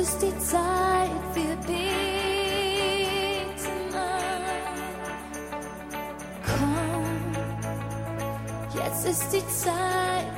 ist die Zeit, wir beten an. Komm, jetzt ist die Zeit,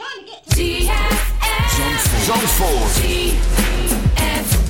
Trying to get to Zandvoort. ZFM.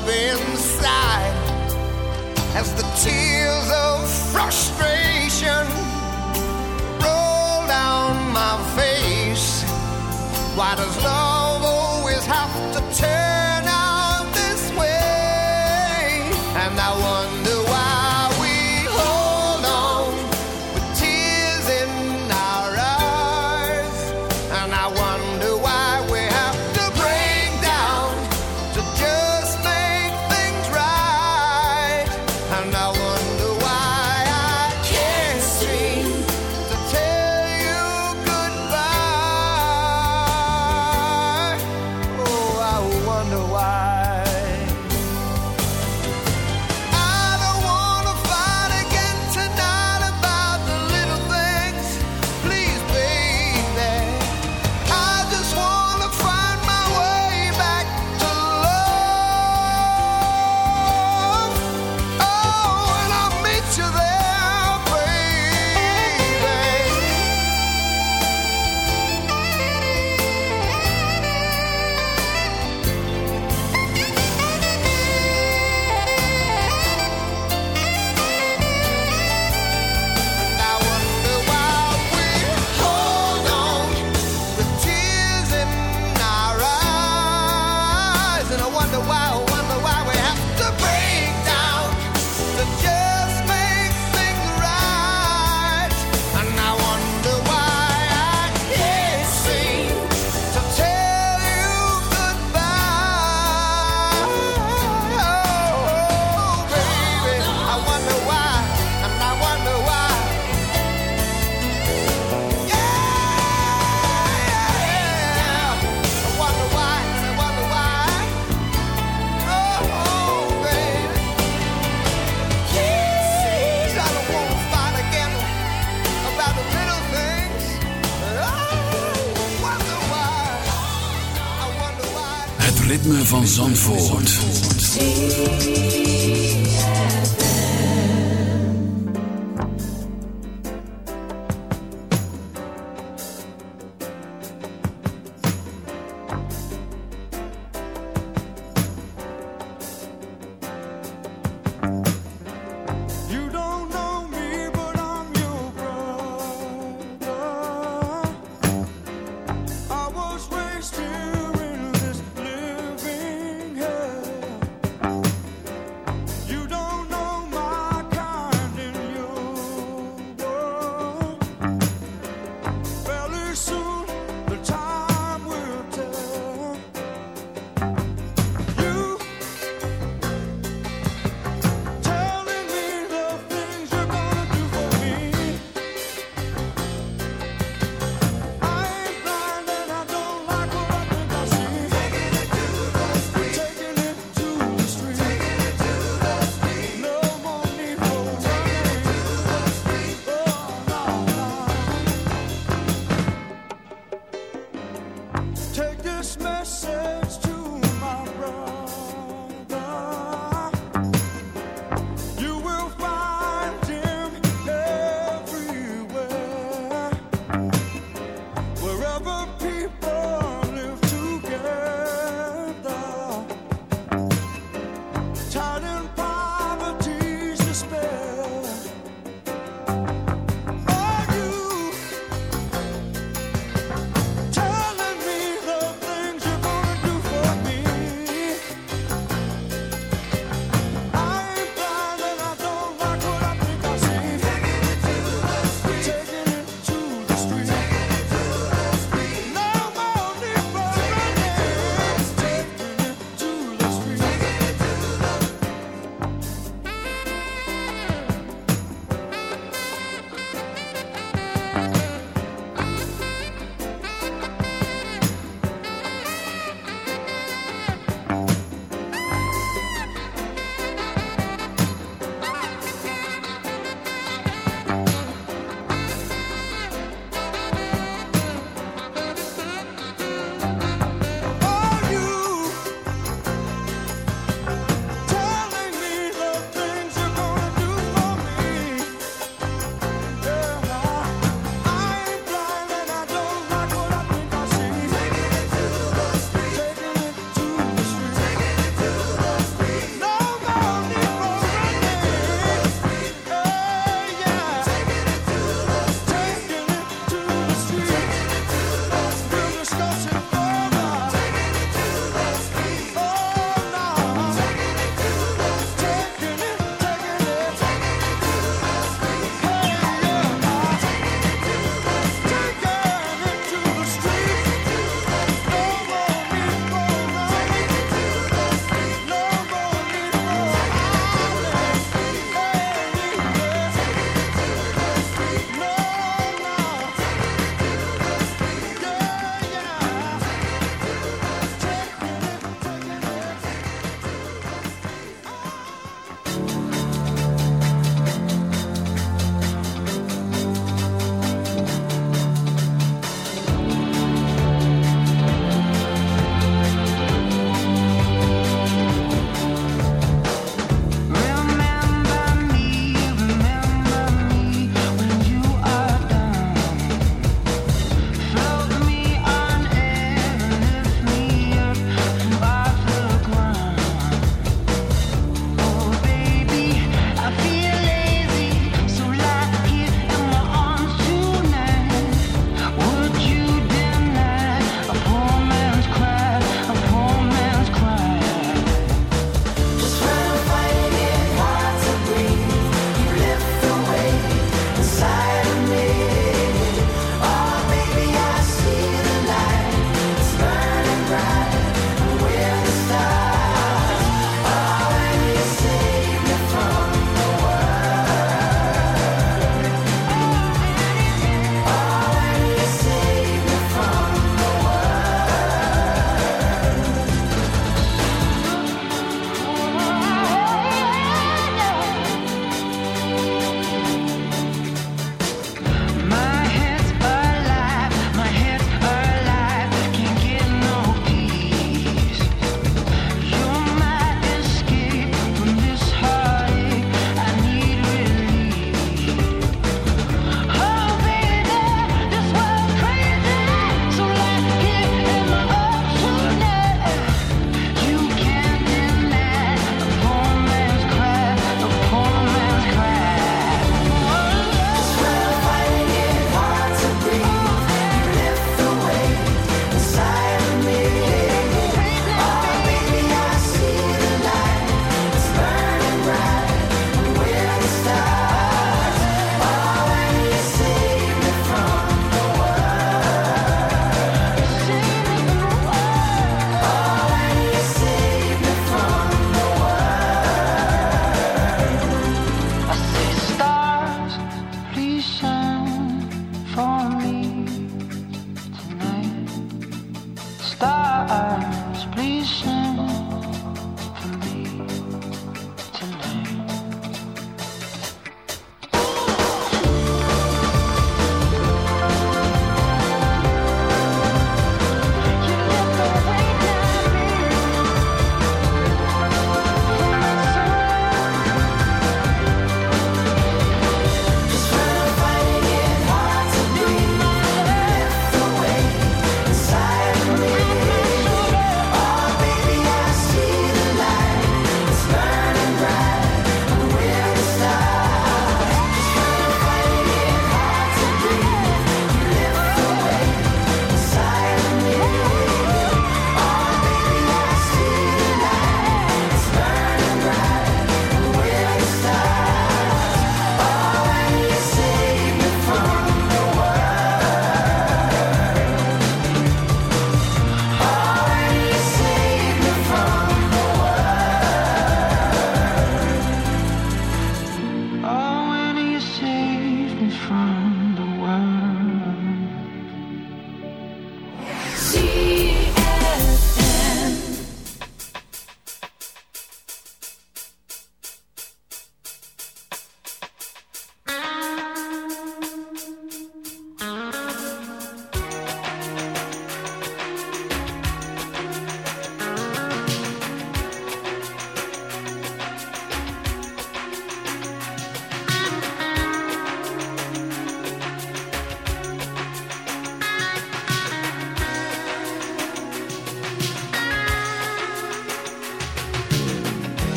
up inside as the tears of frustration roll down my face. Why does love always have to turn?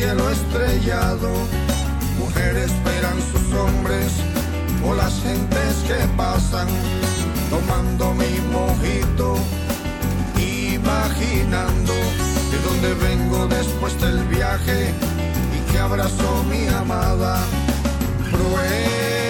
Cielo estrellado. Mujeres esperan sus hombres o las gentes que pasan tomando mi mojito, imaginando de dónde vengo después del viaje y que abrazo mi amada. Pruebas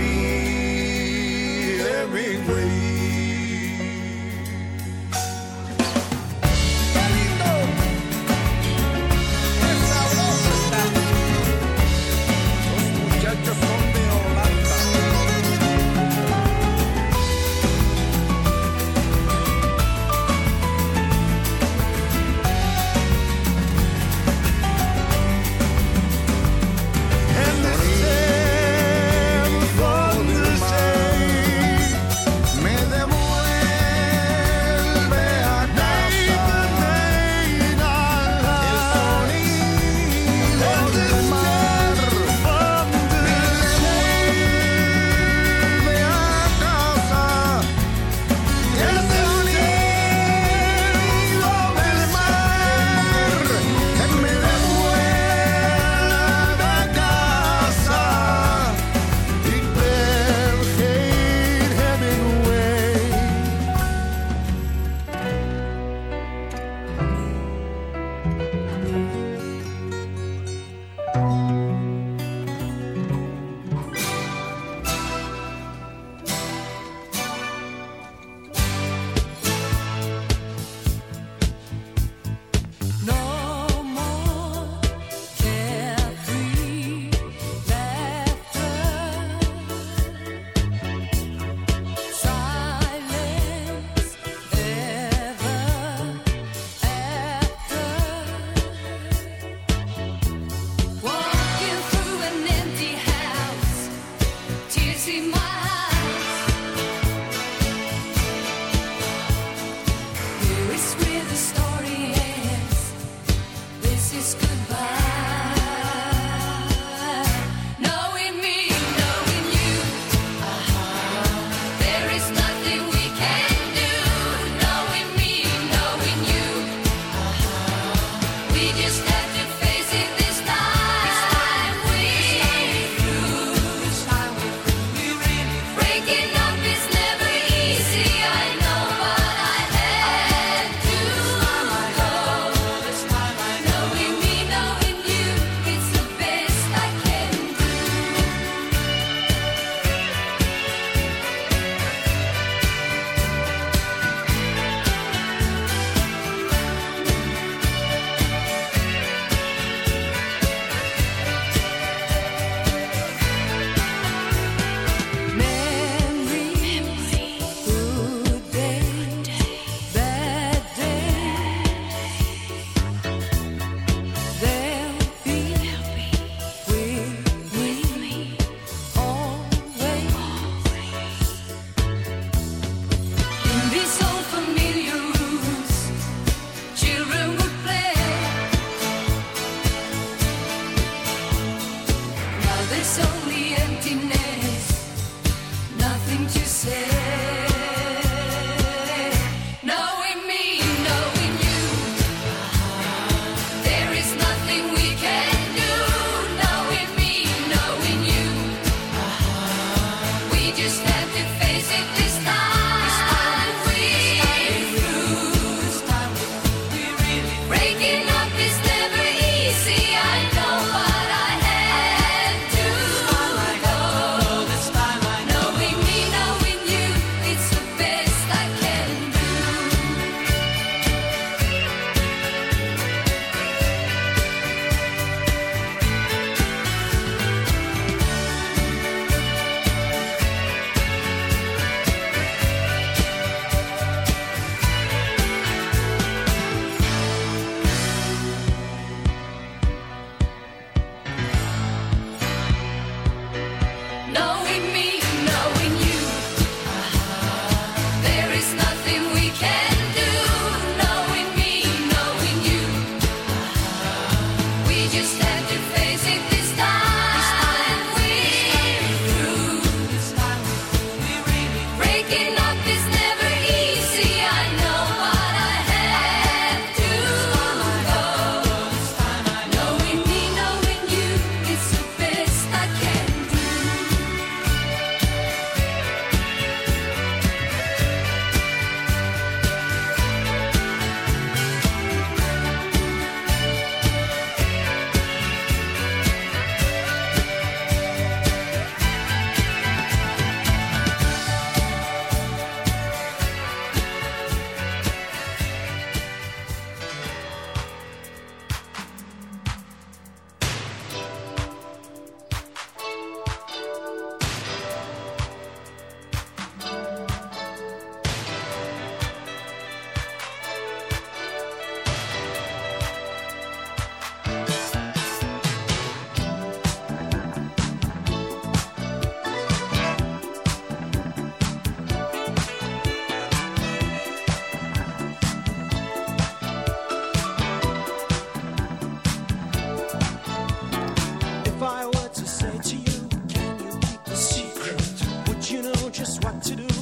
to do.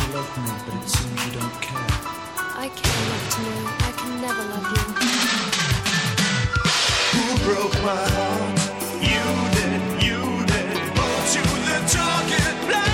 you love me, but it seems you don't care. I know. I can never love you. Who broke my heart? You did, you did. Brought to the target.